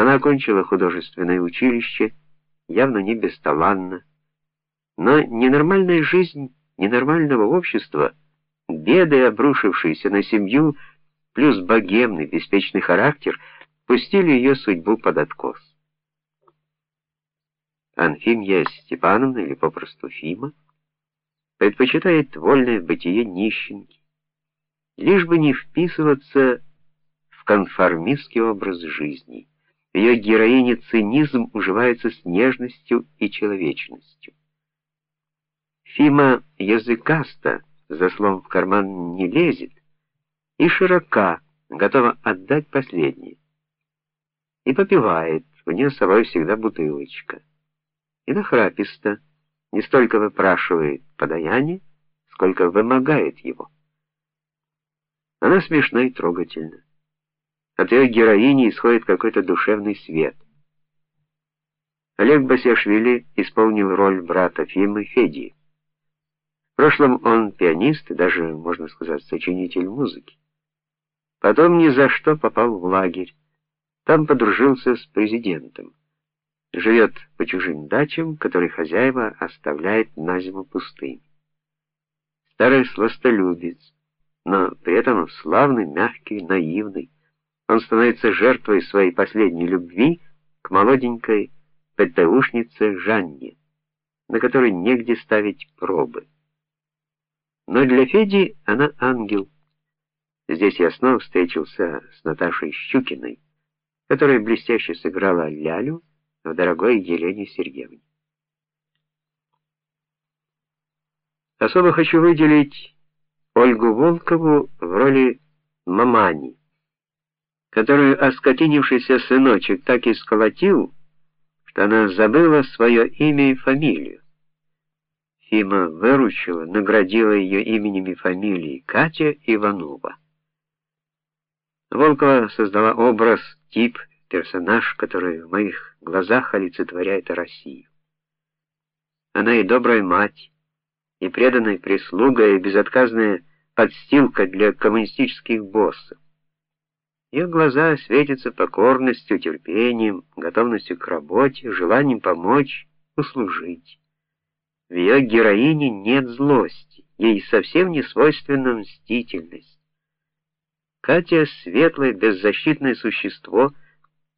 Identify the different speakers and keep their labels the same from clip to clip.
Speaker 1: Она окончила художественное училище, явно не бесталанна. Но ненормальная жизнь ненормального общества, беды, обрушившиеся на семью, плюс богемный, беспечный характер, пустили ее судьбу под откос. Анфимия Степановна, или попросту Фима, предпочитает вольное бытие нищенки, лишь бы не вписываться в конформистский образ жизни. Ее героине цинизм уживается с нежностью и человечностью. Фима языкаста, за словом в карман не лезет, и широка, готова отдать последнее. И попивает, у нее с собой всегда бутылочка. И нахраписто, не столько выпрашивает подаяние, сколько вымогает его. Она смешна и трогательна. От ее героини исходит какой-то душевный свет. Олег Басяшвили исполнил роль брата Фимы Феди. В прошлом он пианист и даже, можно сказать, сочинитель музыки. Потом ни за что попал в лагерь. Там подружился с президентом. Живет по чужим дачам, которые хозяева оставляют на зиму пустыми. Старый сластолюбец, но при этом славный, мягкий, наивный. Он становится жертвой своей последней любви к молоденькой ПТУшнице Жанне, на которой негде ставить пробы. Но для Феди она ангел. Здесь я снова встретился с Наташей Щукиной, которая блестяще сыграла Лялю в дорогой Елене Сергеевне. Особо хочу выделить Ольгу Волкову в роли мамани которую оскотинившийся сыночек так и сколотил, что она забыла свое имя и фамилию. Фима выручила, наградила ее именем и фамилией Катя Иванова. Волкова создала образ, тип, персонаж, который в моих глазах олицетворяет Россию. Она и добрая мать, и преданная прислуга, и безотказная подстилка для коммунистических боссов. Ее глаза светятся покорностью, терпением, готовностью к работе, желанием помочь, услужить. В ее героине нет злости, ей совсем не свойственна мстительность. Катя светлое, беззащитное существо,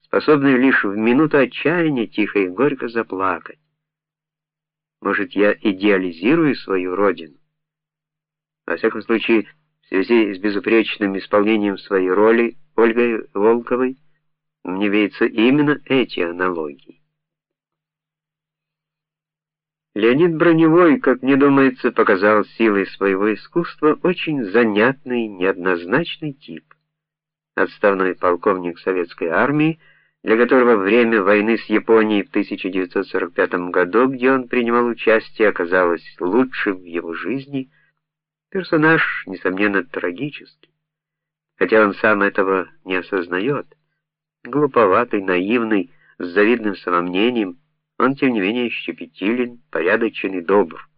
Speaker 1: способное лишь в минуту отчаяния тихо и горько заплакать. Может, я идеализирую свою родину? Во всяком случае, в связи с безупречным исполнением своей роли Ольгой Волковой мне видятся именно эти аналогии. Леонид Броневой, как мне думается, показал силой своего искусства очень занятный, неоднозначный тип. Отставной полковник советской армии, для которого время войны с Японией в 1945 году, где он принимал участие, оказалось лучшим в его жизни, персонаж несомненно трагический хотя он сам этого не осознает. Глуповатый, наивный, с завидным самомнением, он тем не менее щепетилен, порядочен и добр.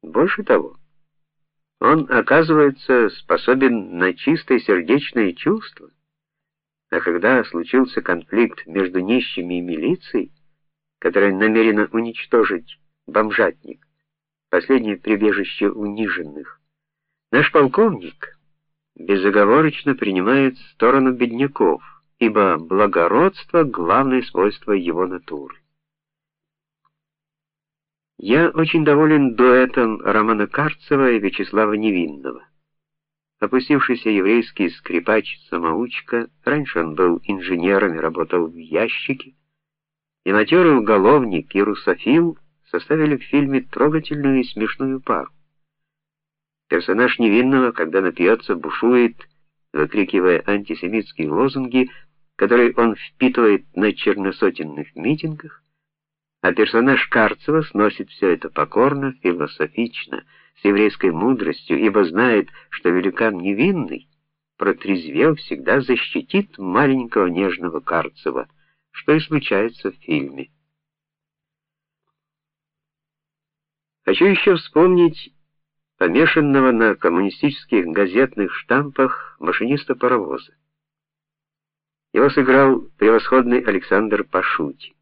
Speaker 1: Больше того, он, оказывается, способен на чистое сердечное чувство. А когда случился конфликт между нищими и милицией, которая намерена уничтожить бомжатник, последнее прибежище униженных, наш полковник безоговорочно принимает сторону бедняков, ибо благородство главное свойство его натуры. Я очень доволен дуэтом Романа Карцева и Вячеслава Невинного. Опустившийся еврейский скрипач-самоучка, раньше он был инженером и работал в ящике, и матерый уголовник и русофил составили в фильме трогательную и смешную пару. Персонаж невинного, когда напьется, бушует, выкрикивая антисемитские лозунги, которые он впитывает на черносотенных митингах, а персонаж Карцева сносит все это покорно, философично, с еврейской мудростью, ибо знает, что великан невинный, протрезвел, всегда защитит маленького нежного Карцева, что и случается в фильме. Хочу еще вспомнить помешанного на коммунистических газетных штампах машиниста паровоза. Его сыграл превосходный Александр Пашути.